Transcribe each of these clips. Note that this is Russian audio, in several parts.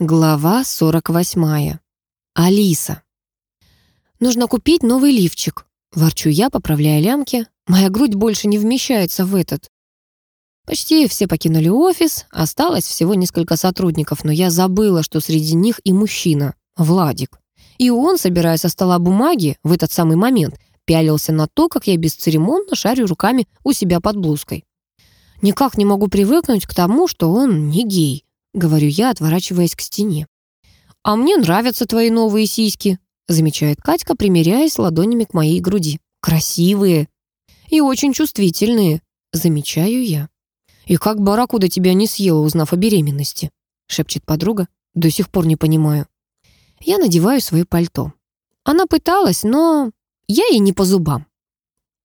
Глава 48. Алиса. «Нужно купить новый лифчик», — ворчу я, поправляя лямки. «Моя грудь больше не вмещается в этот». Почти все покинули офис, осталось всего несколько сотрудников, но я забыла, что среди них и мужчина, Владик. И он, собирая со стола бумаги, в этот самый момент пялился на то, как я бесцеремонно шарю руками у себя под блузкой. Никак не могу привыкнуть к тому, что он не гей. — говорю я, отворачиваясь к стене. «А мне нравятся твои новые сиськи», — замечает Катька, примеряясь ладонями к моей груди. «Красивые и очень чувствительные», — замечаю я. «И как барракуда тебя не съела, узнав о беременности?» — шепчет подруга. «До сих пор не понимаю». Я надеваю свое пальто. Она пыталась, но я ей не по зубам.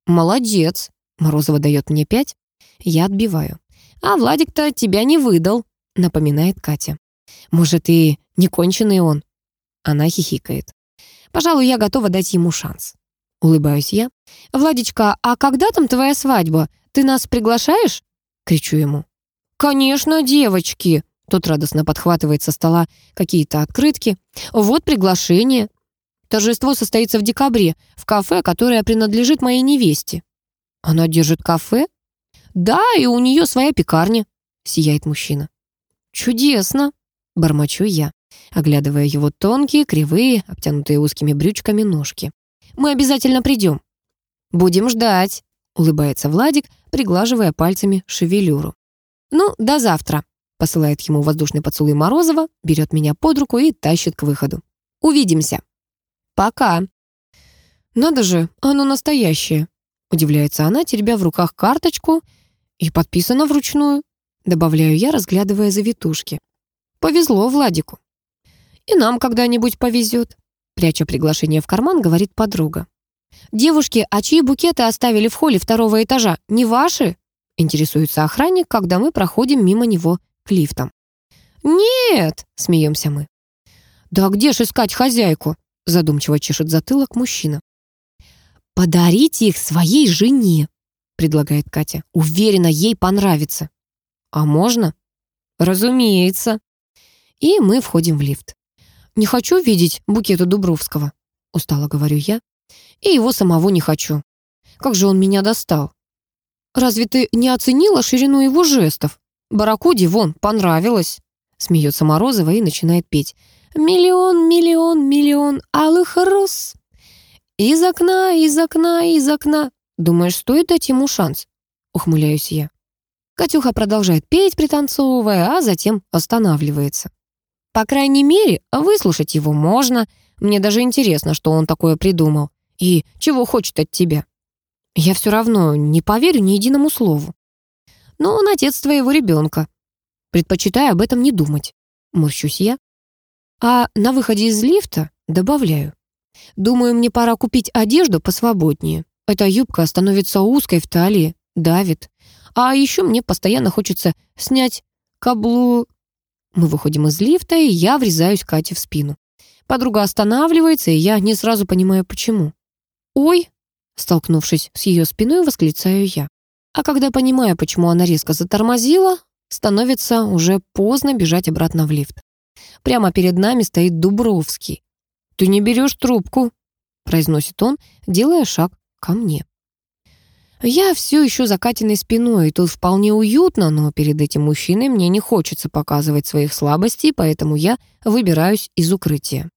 «Молодец», — Морозова дает мне пять. Я отбиваю. «А Владик-то тебя не выдал», напоминает Катя. Может, и не конченый он? Она хихикает. Пожалуй, я готова дать ему шанс. Улыбаюсь я. «Владечка, а когда там твоя свадьба? Ты нас приглашаешь?» Кричу ему. «Конечно, девочки!» Тот радостно подхватывает со стола какие-то открытки. «Вот приглашение. Торжество состоится в декабре в кафе, которое принадлежит моей невесте». «Она держит кафе?» «Да, и у нее своя пекарня», — сияет мужчина. «Чудесно!» — бормочу я, оглядывая его тонкие, кривые, обтянутые узкими брючками ножки. «Мы обязательно придем». «Будем ждать», — улыбается Владик, приглаживая пальцами шевелюру. «Ну, до завтра», — посылает ему воздушный поцелуй Морозова, берет меня под руку и тащит к выходу. «Увидимся». «Пока». «Надо же, оно настоящее», — удивляется она, теребя в руках карточку и подписано вручную. Добавляю я, разглядывая завитушки. Повезло Владику. И нам когда-нибудь повезет. Пряча приглашение в карман, говорит подруга. «Девушки, а чьи букеты оставили в холле второго этажа? Не ваши?» Интересуется охранник, когда мы проходим мимо него к лифтам. «Нет!» — смеемся мы. «Да где ж искать хозяйку?» — задумчиво чешет затылок мужчина. «Подарите их своей жене», — предлагает Катя. «Уверена, ей понравится». «А можно?» «Разумеется». И мы входим в лифт. «Не хочу видеть букета Дубровского», — устало говорю я. «И его самого не хочу. Как же он меня достал?» «Разве ты не оценила ширину его жестов? Баракуде вон понравилось», — смеется Морозова и начинает петь. «Миллион, миллион, миллион алых роз». «Из окна, из окна, из окна». Думаешь, стоит дать ему шанс?» — ухмыляюсь я. Катюха продолжает петь, пританцовывая, а затем останавливается. По крайней мере, выслушать его можно. Мне даже интересно, что он такое придумал. И чего хочет от тебя. Я все равно не поверю ни единому слову. Но он отец твоего ребенка. Предпочитаю об этом не думать. Морщусь я. А на выходе из лифта добавляю. Думаю, мне пора купить одежду посвободнее. Эта юбка становится узкой в талии, давит. А еще мне постоянно хочется снять каблу... Мы выходим из лифта, и я врезаюсь Кате в спину. Подруга останавливается, и я не сразу понимаю, почему. «Ой!» Столкнувшись с ее спиной, восклицаю я. А когда понимаю, почему она резко затормозила, становится уже поздно бежать обратно в лифт. Прямо перед нами стоит Дубровский. «Ты не берешь трубку», — произносит он, делая шаг ко мне. Я все еще за Катиной спиной, и тут вполне уютно, но перед этим мужчиной мне не хочется показывать своих слабостей, поэтому я выбираюсь из укрытия.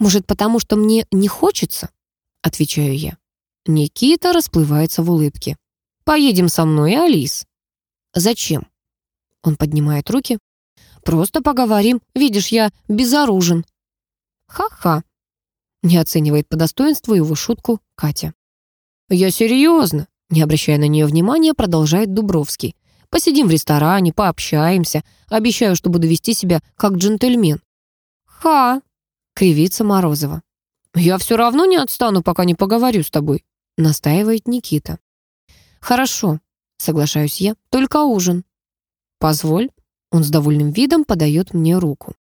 «Может, потому что мне не хочется?» — отвечаю я. Никита расплывается в улыбке. «Поедем со мной, Алис». «Зачем?» Он поднимает руки. «Просто поговорим. Видишь, я безоружен». «Ха-ха», — не оценивает по достоинству его шутку Катя. «Я серьезно. Не обращая на нее внимания, продолжает Дубровский. «Посидим в ресторане, пообщаемся. Обещаю, что буду вести себя как джентльмен». «Ха!» — кривится Морозова. «Я все равно не отстану, пока не поговорю с тобой», — настаивает Никита. «Хорошо», — соглашаюсь я, — «только ужин». «Позволь». Он с довольным видом подает мне руку.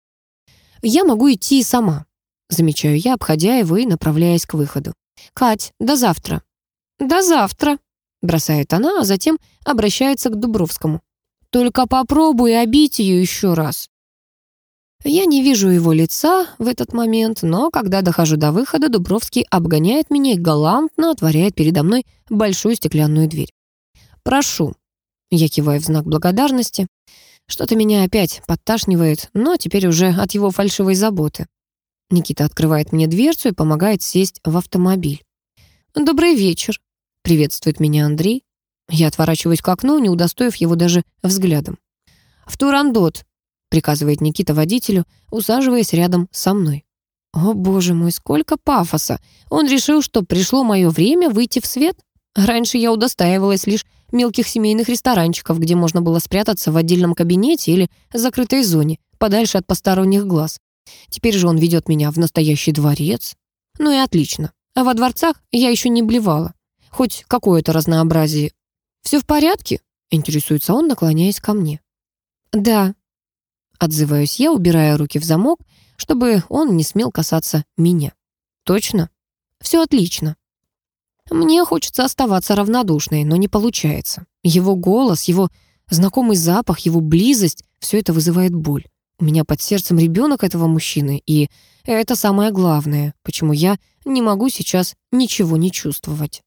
«Я могу идти и сама», — замечаю я, обходя его и направляясь к выходу. «Кать, до завтра». «До завтра», бросает она, а затем обращается к Дубровскому. «Только попробуй обить ее еще раз». Я не вижу его лица в этот момент, но когда дохожу до выхода, Дубровский обгоняет меня и галантно отворяет передо мной большую стеклянную дверь. «Прошу». Я киваю в знак благодарности. Что-то меня опять подташнивает, но теперь уже от его фальшивой заботы. Никита открывает мне дверцу и помогает сесть в автомобиль. «Добрый вечер», — приветствует меня Андрей. Я отворачиваюсь к окну, не удостоив его даже взглядом. «В Турандот», приказывает Никита водителю, усаживаясь рядом со мной. О, боже мой, сколько пафоса! Он решил, что пришло мое время выйти в свет? Раньше я удостаивалась лишь мелких семейных ресторанчиков, где можно было спрятаться в отдельном кабинете или закрытой зоне, подальше от посторонних глаз. Теперь же он ведет меня в настоящий дворец. Ну и отлично. А во дворцах я еще не блевала. Хоть какое-то разнообразие. «Все в порядке?» — интересуется он, наклоняясь ко мне. «Да», Отзываюсь я, убирая руки в замок, чтобы он не смел касаться меня. Точно? Все отлично. Мне хочется оставаться равнодушной, но не получается. Его голос, его знакомый запах, его близость — все это вызывает боль. У меня под сердцем ребенок этого мужчины, и это самое главное, почему я не могу сейчас ничего не чувствовать.